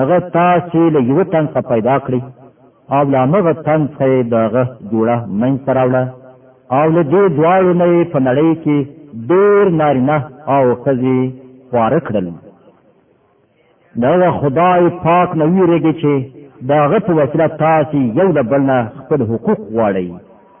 هغه تاسو له یو تن څخه پیدا کړی او له هغه تن څخه د هغه جوړه منځ ته راوړه او له دې دواړو نه یې په نړۍ کې ډېر نارینه او ښځې خواره کړل د هغه خدای پاک نه ویرېږي چې د هغه په وسیله تاسو یو له بل نه خپل حقوق غواړئ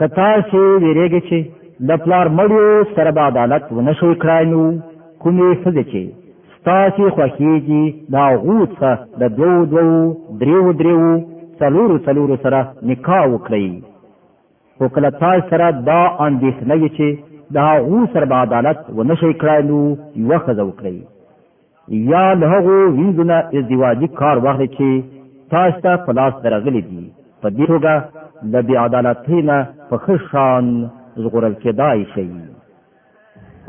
کتا شي ویریږي چې د پلار مړیو سره به عدالت ونشوي کړای نو کومې ښځې چې ستاسې خوښیږي دا غو څخه د دوو دوو دریو دریو څلورو څلورو سره نکاح وکړئ خو کله تاسو سره دا اندېښنه وي چې د هغو سره به عدالت ونشئ کړای نو یوه ښځه وکړئ یا له هغو وینځو نه ازدواجي کار واخلئ چې تاسو ته په لاس درغلي دي په دې توګه له بې عدالتۍ نه په ښه شان ژغورل کېدای شئ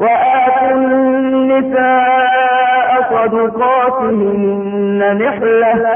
وآتوا النساء صدقاتهن نحلة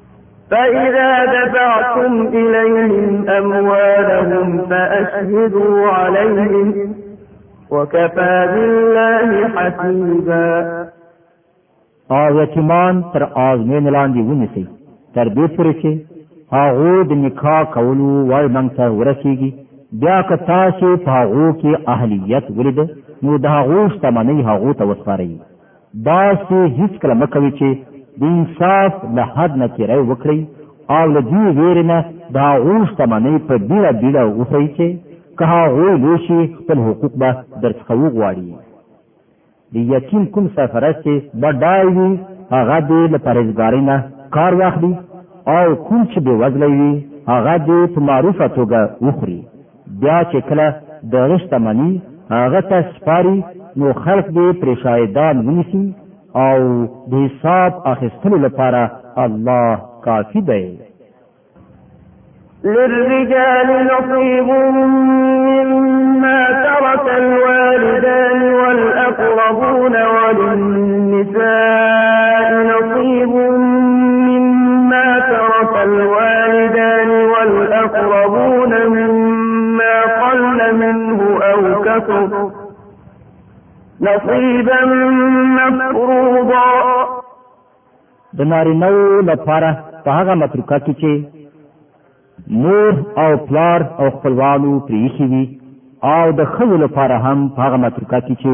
فإذا دفعتم إليهم أموالهم فأشهدوا عليهم وكفى بالله حسيبا او یتیمان تر آزمین لاندې ونیسي تر دې پورې چې هغه د نکاح کولو وای منځ ته ورسیږي بیا که تاسو په هغه کې اهلیت ولید نو د هغه شتمنۍ هغه ته وسپارئ داسې هیڅکله مه کوئ چې د انصاف له حد نه تیری وکړئ او له دې ویرې نه د هغو شتمنۍ په بیړه بیړه وخورئ چې که هغوی لوی شي خپل حقوق به درڅخه وغواړي. د یتیم کوم سرپرست چې بډای وي هغه دې له پرهېزګارۍ نه کار واخلي او کوم چې بېوزلی وي هغه دې په معروفه توګه وخوري. بیا چې کله د هغه شتمني هغه ته سپاري نو خلق به پرې شاهدان ونیسي او د حساب اخیستلو لپاره الله کافي دی للرجال نصيب مما ترك الوالدان والأقربون وللنساء نصيب يشربون مما قل منه أو كثر نصيبا مفروضا د نارینو لپاره په هغه متروکه کې چې مور او پلار او خپلوانو پریښي وي او د خلکو لپاره هم په هغه متروکه کې چې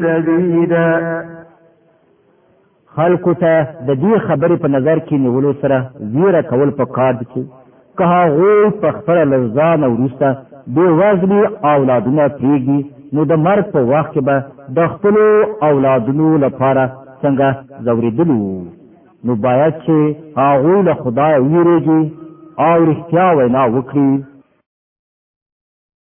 سبيلا خلکو ته د دې خبرې په نظر کې نیولو سره زیره کول په کار دي چې که هغه په خپل لزان او روسته به وزنی اولادونه پیږي نو د مرګ په وخت کې به د خپل اولادونو لپاره څنګه زوریدلو نو باید چې هغه له خدای ویریږي او رښتیا وینا وکړي